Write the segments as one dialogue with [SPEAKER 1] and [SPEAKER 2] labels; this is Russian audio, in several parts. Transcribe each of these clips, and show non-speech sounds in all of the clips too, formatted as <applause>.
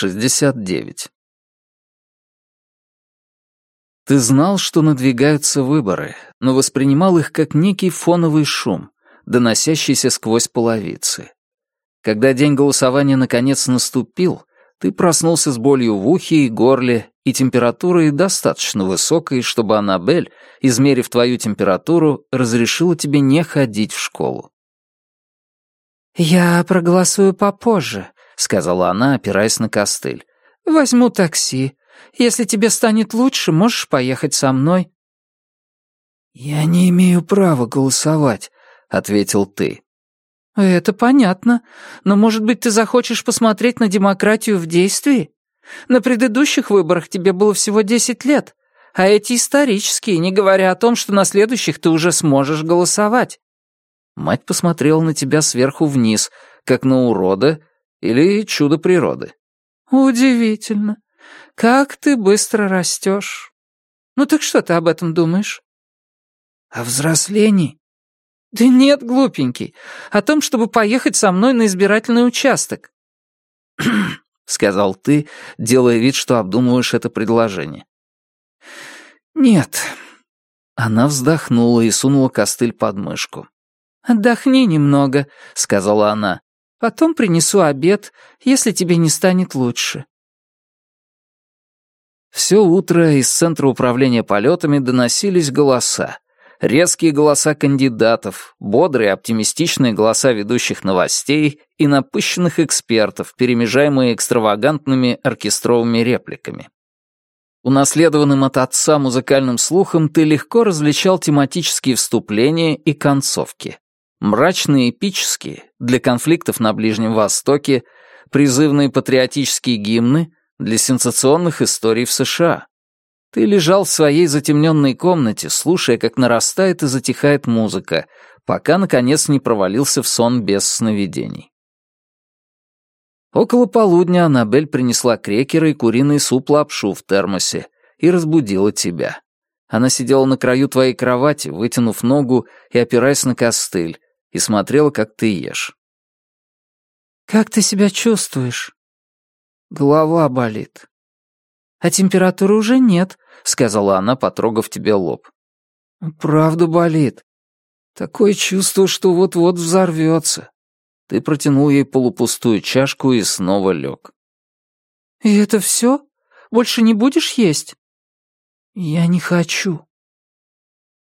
[SPEAKER 1] 69. Ты знал, что надвигаются выборы, но воспринимал их как некий фоновый шум, доносящийся сквозь половицы. Когда день голосования наконец наступил, ты проснулся с болью в ухе и горле и температурой достаточно высокой, чтобы Аннабель, измерив твою температуру, разрешила тебе не ходить в школу.
[SPEAKER 2] «Я проголосую попозже», — сказала она, опираясь на костыль. «Возьму такси. Если тебе станет лучше, можешь поехать со мной».
[SPEAKER 1] «Я не имею права голосовать», — ответил ты.
[SPEAKER 2] «Это понятно. Но, может быть, ты захочешь посмотреть на демократию в действии? На предыдущих выборах тебе было всего десять лет, а эти исторические, не говоря о том, что на следующих ты уже сможешь голосовать».
[SPEAKER 1] Мать посмотрела на тебя сверху вниз, как на урода или чудо природы.
[SPEAKER 2] «Удивительно. Как ты быстро растешь. Ну так что ты об этом думаешь?»
[SPEAKER 1] «О взрослении?»
[SPEAKER 2] «Да нет, глупенький. О том, чтобы поехать со мной на избирательный участок». <clears throat>
[SPEAKER 1] сказал ты, делая вид, что обдумываешь это предложение. «Нет». Она вздохнула и сунула костыль под мышку.
[SPEAKER 2] «Отдохни немного», — сказала она. «Потом принесу обед, если тебе не станет лучше».
[SPEAKER 1] Все утро из Центра управления полетами доносились голоса. Резкие голоса кандидатов, бодрые оптимистичные голоса ведущих новостей и напыщенных экспертов, перемежаемые экстравагантными оркестровыми репликами. Унаследованным от отца музыкальным слухом ты легко различал тематические вступления и концовки. Мрачные эпические, для конфликтов на Ближнем Востоке, призывные патриотические гимны для сенсационных историй в США. Ты лежал в своей затемненной комнате, слушая, как нарастает и затихает музыка, пока, наконец, не провалился в сон без сновидений. Около полудня Аннабель принесла крекеры и куриный суп-лапшу в термосе и разбудила тебя. Она сидела на краю твоей кровати, вытянув ногу и опираясь на костыль, и смотрела, как ты ешь.
[SPEAKER 2] «Как ты себя чувствуешь?»
[SPEAKER 1] «Голова болит»,
[SPEAKER 2] «А температуры уже нет», — сказала она, потрогав тебе лоб.
[SPEAKER 1] «Правда болит. Такое чувство, что вот-вот взорвется». Ты протянул ей полупустую чашку и снова лег.
[SPEAKER 2] «И это все? Больше не будешь есть?»
[SPEAKER 1] «Я не хочу».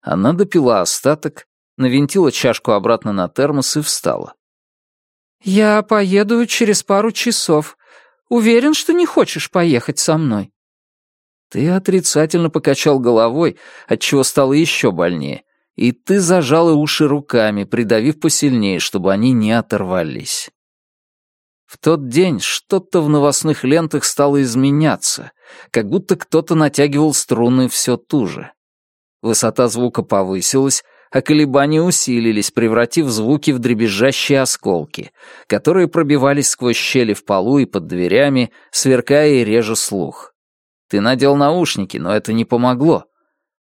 [SPEAKER 1] Она допила остаток, навинтила чашку обратно на термос и встала.
[SPEAKER 2] «Я поеду через пару часов. Уверен, что не хочешь поехать со мной?»
[SPEAKER 1] Ты отрицательно покачал головой, отчего стало еще больнее, и ты зажала уши руками, придавив посильнее, чтобы они не оторвались. В тот день что-то в новостных лентах стало изменяться, как будто кто-то натягивал струны все туже. Высота звука повысилась, а колебания усилились, превратив звуки в дребезжащие осколки, которые пробивались сквозь щели в полу и под дверями, сверкая и реже слух. Ты надел наушники, но это не помогло.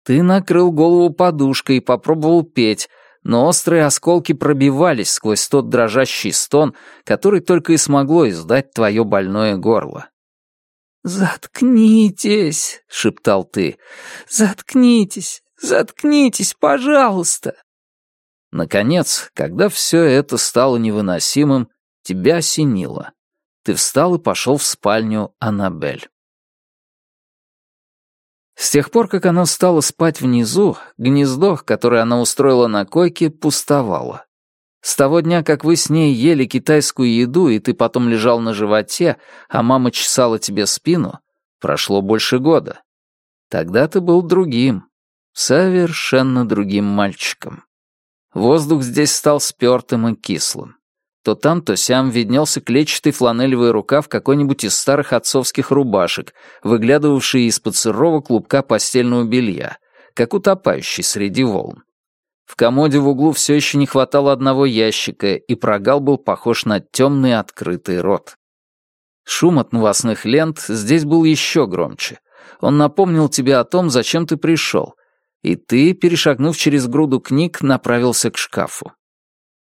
[SPEAKER 1] Ты накрыл голову подушкой и попробовал петь, но острые осколки пробивались сквозь тот дрожащий стон, который только и смогло издать твое больное горло.
[SPEAKER 2] «Заткнитесь!» — шептал ты. «Заткнитесь! Заткнитесь, пожалуйста!»
[SPEAKER 1] Наконец, когда все это стало невыносимым, тебя осенило. Ты встал и пошел в спальню Аннабель. С тех пор, как она стала спать внизу, гнездо, которое она устроила на койке, пустовало. С того дня, как вы с ней ели китайскую еду, и ты потом лежал на животе, а мама чесала тебе спину, прошло больше года. Тогда ты был другим, Совершенно другим мальчиком. Воздух здесь стал спёртым и кислым. То там, то сям виднелся клетчатый фланелевый рукав какой-нибудь из старых отцовских рубашек, выглядывавший из-под сырого клубка постельного белья, как утопающий среди волн. В комоде в углу все еще не хватало одного ящика, и прогал был похож на темный открытый рот. Шум от новостных лент здесь был еще громче. Он напомнил тебе о том, зачем ты пришел, и ты, перешагнув через груду книг, направился к шкафу.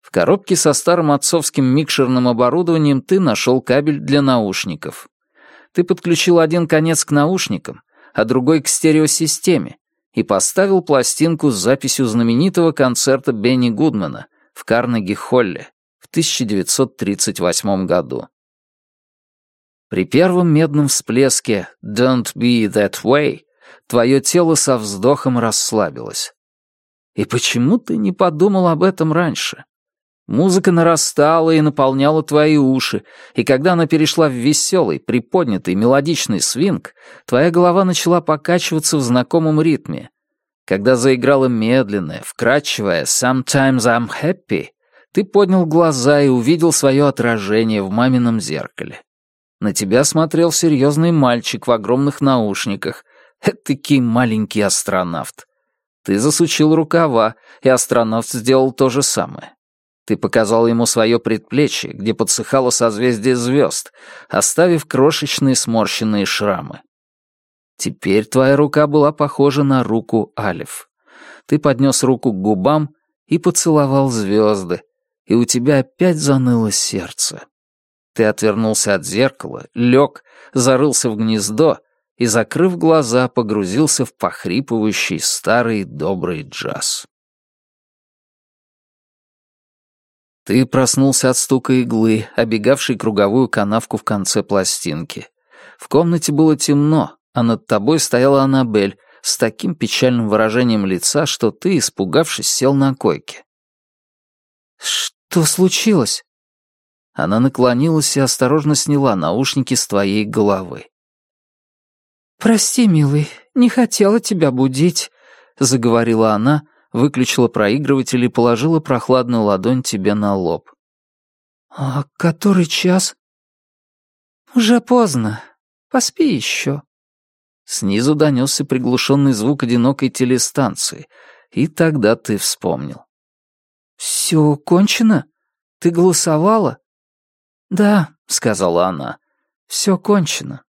[SPEAKER 1] В коробке со старым отцовским микшерным оборудованием ты нашел кабель для наушников. Ты подключил один конец к наушникам, а другой к стереосистеме, и поставил пластинку с записью знаменитого концерта Бенни Гудмана в Карнеги-Холле в 1938 году. При первом медном всплеске «Don't be that way» твое тело со вздохом расслабилось. И почему ты не подумал об этом раньше? Музыка нарастала и наполняла твои уши, и когда она перешла в веселый, приподнятый, мелодичный свинг, твоя голова начала покачиваться в знакомом ритме. Когда заиграла медленная, вкрадчивая «Sometimes I'm happy», ты поднял глаза и увидел свое отражение в мамином зеркале. На тебя смотрел серьезный мальчик в огромных наушниках, этакий маленький астронавт. Ты засучил рукава, и астронавт сделал то же самое. Ты показал ему свое предплечье, где подсыхало созвездие звезд, оставив крошечные сморщенные шрамы. Теперь твоя рука была похожа на руку Алиф. Ты поднес руку к губам и поцеловал звезды, и у тебя опять заныло сердце. Ты отвернулся от зеркала, лег, зарылся в гнездо и, закрыв глаза, погрузился в похрипывающий старый добрый джаз. Ты проснулся от стука иглы, обегавшей круговую канавку в конце пластинки. В комнате было темно, а над тобой стояла Аннабель с таким печальным выражением лица, что ты, испугавшись, сел на койке.
[SPEAKER 2] «Что случилось?»
[SPEAKER 1] Она наклонилась и осторожно сняла наушники с твоей головы.
[SPEAKER 2] «Прости, милый, не хотела тебя будить», — заговорила она, выключила проигрыватель и положила прохладную ладонь тебе на лоб. «А который час?» «Уже поздно. Поспи еще».
[SPEAKER 1] Снизу донесся приглушенный звук одинокой телестанции, и тогда ты вспомнил.
[SPEAKER 2] «Все кончено? Ты голосовала?»
[SPEAKER 1] «Да», — сказала она, — «все кончено».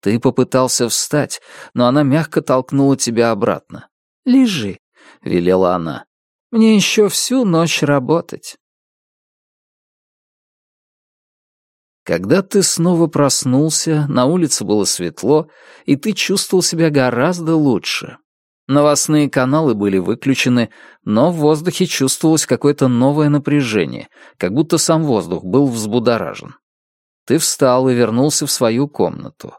[SPEAKER 1] Ты попытался встать, но она мягко толкнула тебя обратно. «Лежи. — велела она. «Мне еще всю ночь работать». Когда ты снова проснулся, на улице было светло, и ты чувствовал себя гораздо лучше. Новостные каналы были выключены, но в воздухе чувствовалось какое-то новое напряжение, как будто сам воздух был взбудоражен. Ты встал и вернулся в свою комнату.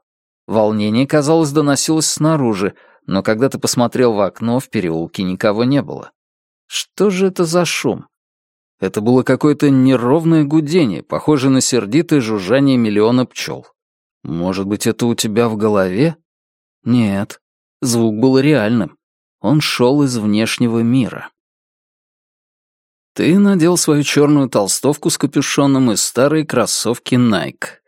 [SPEAKER 1] Волнение, казалось, доносилось снаружи, но когда ты посмотрел в окно, в переулке никого не было. Что же это за шум? Это было какое-то неровное гудение, похожее на сердитое жужжание миллиона пчел. Может быть, это у тебя в голове? Нет, звук был реальным. Он шел из внешнего мира. Ты надел свою черную толстовку с капюшоном и старые кроссовки Nike.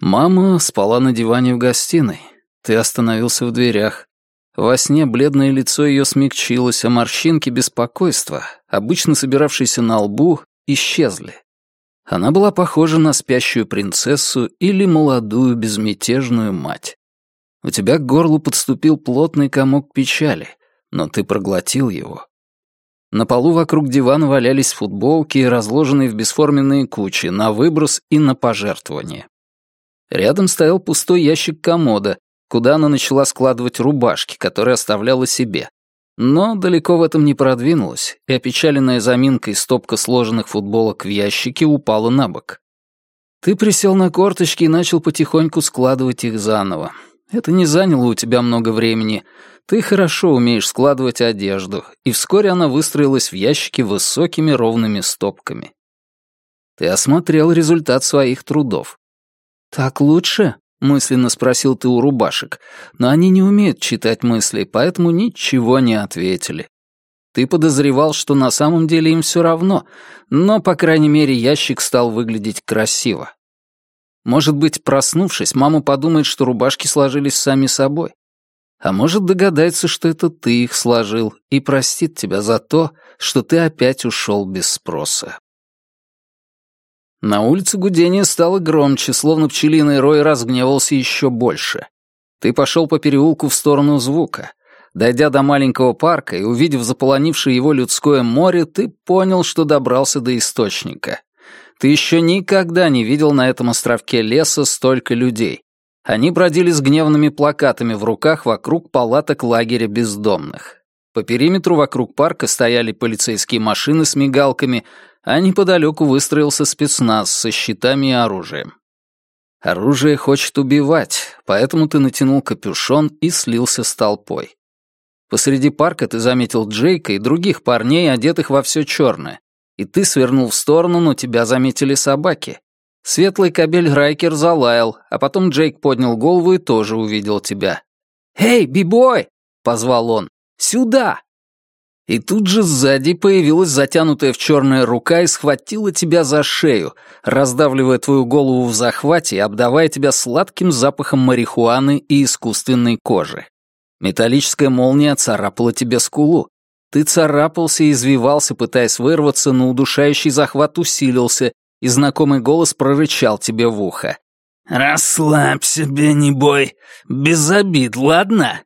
[SPEAKER 1] Мама спала на диване в гостиной. Ты остановился в дверях. Во сне бледное лицо ее смягчилось, а морщинки беспокойства, обычно собиравшиеся на лбу, исчезли. Она была похожа на спящую принцессу или молодую безмятежную мать. У тебя к горлу подступил плотный комок печали, но ты проглотил его. На полу вокруг дивана валялись футболки, разложенные в бесформенные кучи, на выброс и на пожертвование. Рядом стоял пустой ящик комода, куда она начала складывать рубашки, которые оставляла себе. Но далеко в этом не продвинулась, и опечаленная заминкой стопка сложенных футболок в ящике упала на бок. Ты присел на корточки и начал потихоньку складывать их заново. Это не заняло у тебя много времени. Ты хорошо умеешь складывать одежду, и вскоре она выстроилась в ящике высокими ровными стопками. Ты осмотрел результат своих трудов. «Так лучше?» — мысленно спросил ты у рубашек, но они не умеют читать мысли, поэтому ничего не ответили. Ты подозревал, что на самом деле им все равно, но, по крайней мере, ящик стал выглядеть красиво. Может быть, проснувшись, мама подумает, что рубашки сложились сами собой. А может, догадается, что это ты их сложил, и простит тебя за то, что ты опять ушел без спроса. На улице гудение стало громче, словно пчелиный рой разгневался еще больше. Ты пошел по переулку в сторону звука. Дойдя до маленького парка и увидев заполонившее его людское море, ты понял, что добрался до источника. Ты еще никогда не видел на этом островке леса столько людей. Они бродили с гневными плакатами в руках вокруг палаток лагеря бездомных. По периметру вокруг парка стояли полицейские машины с мигалками, а неподалеку выстроился спецназ со щитами и оружием. Оружие хочет убивать, поэтому ты натянул капюшон и слился с толпой. Посреди парка ты заметил Джейка и других парней, одетых во все черное, и ты свернул в сторону, но тебя заметили собаки. Светлый кабель Райкер залаял, а потом Джейк поднял голову и тоже увидел тебя. «Эй, бибой!» — позвал он. «Сюда!» И тут же сзади появилась затянутая в черная рука и схватила тебя за шею, раздавливая твою голову в захвате и обдавая тебя сладким запахом марихуаны и искусственной кожи. Металлическая молния царапала тебе скулу. Ты царапался и извивался, пытаясь вырваться, но удушающий захват усилился, и знакомый голос прорычал тебе в ухо. «Расслабься, Бенни Бой, без обид, ладно?»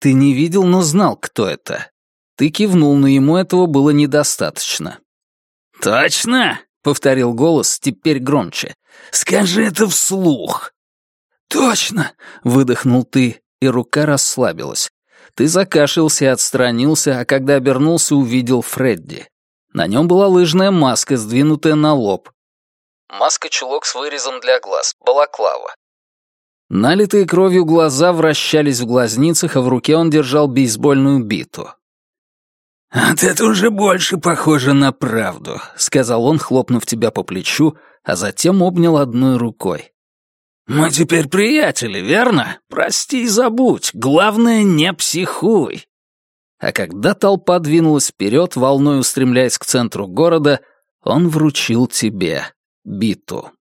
[SPEAKER 1] Ты не видел, но знал, кто это. Ты кивнул, но ему этого было недостаточно. «Точно?» — повторил голос, теперь громче. «Скажи это вслух!» «Точно!» — выдохнул ты, и рука расслабилась. Ты закашлялся и отстранился, а когда обернулся, увидел Фредди. На нем была лыжная маска, сдвинутая на лоб. Маска-чулок с вырезом для глаз, балаклава. Налитые кровью глаза вращались в глазницах, а в руке он держал бейсбольную биту. «Вот это уже больше похоже на правду», — сказал он, хлопнув тебя по плечу, а затем обнял одной рукой. «Мы теперь приятели, верно? Прости и забудь. Главное, не психуй». А когда толпа двинулась вперед, волной устремляясь к центру города, он вручил тебе биту.